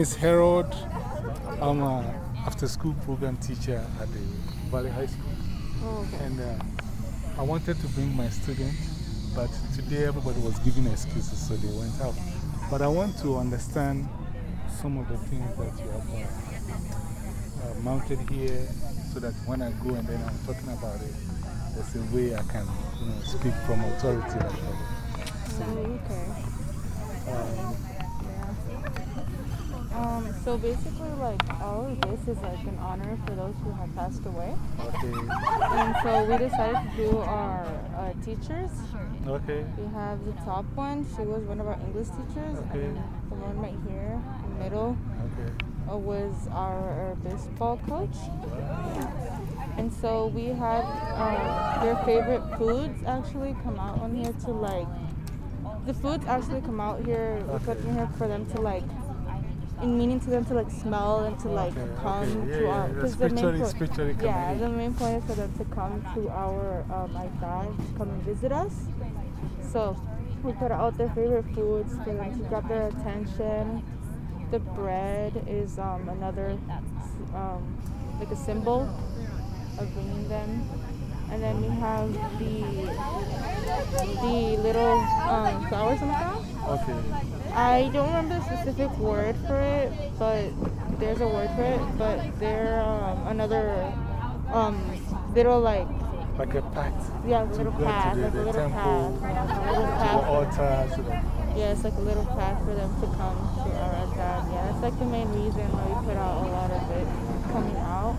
is Harold. I'm an after school program teacher at the Valley High School. Oh, okay. And uh, I wanted to bring my students, but today everybody was giving excuses, so they went out. But I want to understand some of the things that you have uh, uh, mounted here so that when I go and then I'm talking about it, there's a way I can you know, speak from authority like that. So, okay. um, Um, so basically, like, all of this is like an honor for those who have passed away. okay, And so we decided to do our uh, teachers. okay, We have the top one, she was one of our English teachers. Okay. And the one right here, in the middle, okay. uh, was our, our baseball coach. And so we had uh, their favorite foods actually come out on here to like. The foods actually come out here, them here for them to like, in meaning to them to like smell and to like Okay, come okay. Yeah, to yeah, our. yeah. 'cause the main Spiritually- spiritually Yeah, the main point is for them to come to our um, iPad to come and visit us. So we put out their favorite foods for them to grab their attention. The bread is um, another um, like a symbol of bringing them. And then we have the the little um, flowers on the ground. Okay. I don't remember the specific word for it, but there's a word for it. But they're um, another um, little like Like a pact. yeah, to little to path, the, like a little temple, path, yeah, a little to path. altar. So Yeah, it's like a little path for them to come to our Azad. Yeah, that's like the main reason why we put out a lot of it coming out.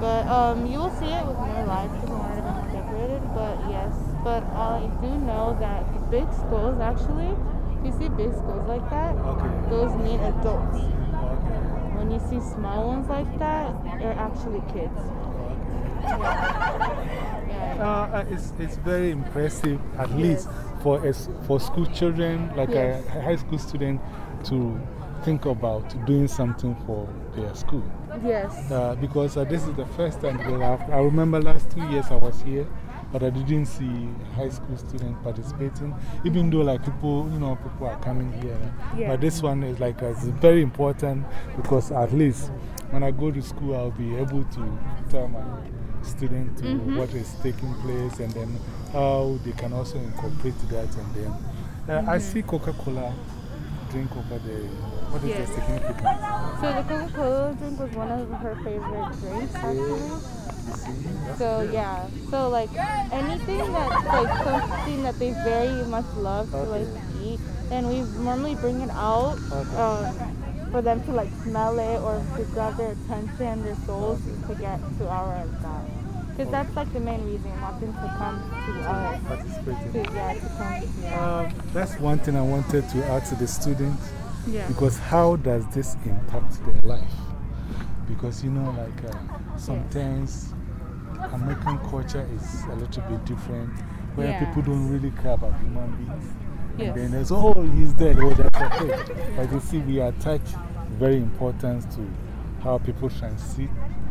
But um, you will see it with more lights because we're not even decorated. But yes, but I do know that the big schools actually, you see big skulls like that, okay. those mean adults. Okay. When you see small ones like that, they're actually kids. Yeah. Uh, uh, it's, it's very impressive, at least for, us, for school children, like Yes. a high school student, to think about doing something for their school. Yes. Uh, because uh, this is the first time that I've, I remember last two years I was here, but I didn't see high school students participating, even though like people, you know, people are coming here. Yeah. But this one is like, it's very important because at least when I go to school, I'll be able to tell my students to -hmm. what is taking place and then how they can also incorporate that. And then uh, I -hmm. see Coca Cola drink over there. What is Yes. the significance? So the Coca-Cola drink was one of her favorite drinks, actually. You see? That's So yeah, so like anything that's like something that they very much love to like eat, then we normally bring it out Okay. um, for them to like smell it or to grab their attention, their souls to get to our God. Because that's like the main reason, want them to come to us. To, yeah, to come to us. That's one thing I wanted to ask the students Yeah. because how does this impact their life? Because you know, like uh, sometimes American culture is a little bit different where Yeah. people don't really care about human beings. Yes. And then there's, oh, he's dead, oh, that's okay. But you see, we attach very importance to how people transit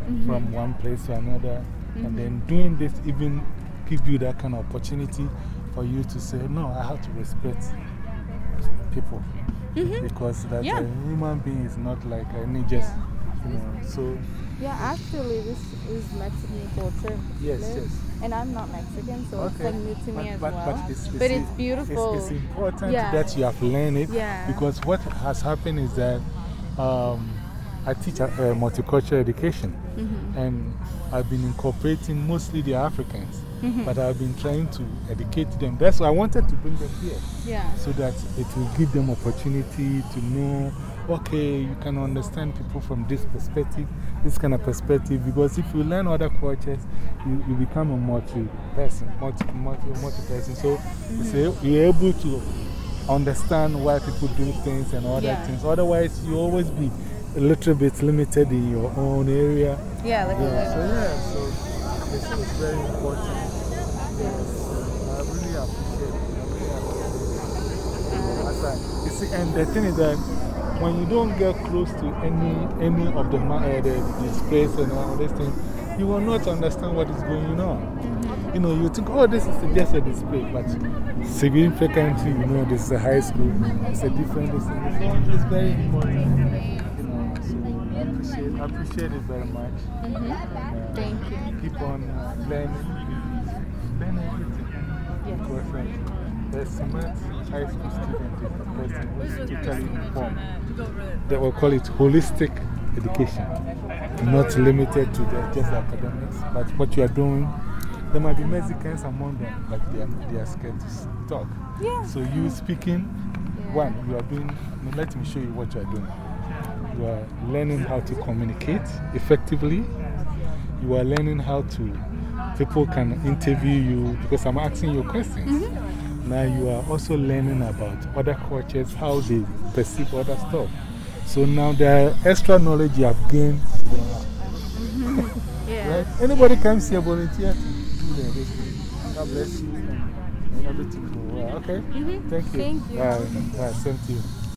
Mm-hmm. from one place to another. And then doing this even give you that kind of opportunity for you to say, no, I have to respect people. Because that. Yeah. a human being is not like any just, you know. So, Yeah, actually, this is Mexican culture. Yes, Liz. yes. And I'm not Mexican, so it's like new to me but, as but, well. but it's, it's, But it's beautiful. It's, it's important Yeah. that you have learned it. Yeah. Because what has happened is that um, I teach uh, multicultural education. Mm-hmm. And I've been incorporating mostly the Africans. Mm-hmm. But I've been trying to educate them. That's why I wanted to bring them here. yeah. so that it will give them opportunity to know, okay, you can understand people from this perspective, this kind of perspective. Because if you learn other cultures, you, you become a multi person, multi, multi, multi person. So say you're able to understand why people do things and other Yeah. things. Otherwise, you always be a little bit limited in your own area. Yeah, like Yeah, so yeah, so this is very important. I really appreciate it. I really appreciate it. You see, and the thing is that when you don't get close to any, any of the, uh, the displays and all these things, you will not understand what is going on. Mm-hmm. You know, you think, oh, this is just a display, but significantly, you know, this is a high school, it's a different, this, this, it's very important. I appreciate it very much. Mm -hmm. uh, Thank you. Keep on uh, learning. Learn everything. Yes. Because uh, the smart high school student is the person who is totally informed. They will call it holistic education. Not limited to the, just academics, but what you are doing. There might be Mexicans among them, but they are, they are scared to talk. Yeah. So, you speaking, one, you are doing, let me show you what you are doing. You are learning how to communicate effectively. You are learning how to, people can interview you because I'm asking you questions. -hmm. Now you are also learning about other cultures, how they perceive other stuff. So now the extra knowledge you have gained. -hmm. yeah. right? Anybody comes here volunteer to do the history. God bless you and everything. Okay? -hmm. Thank you. Thank you. Uh, uh, same to you.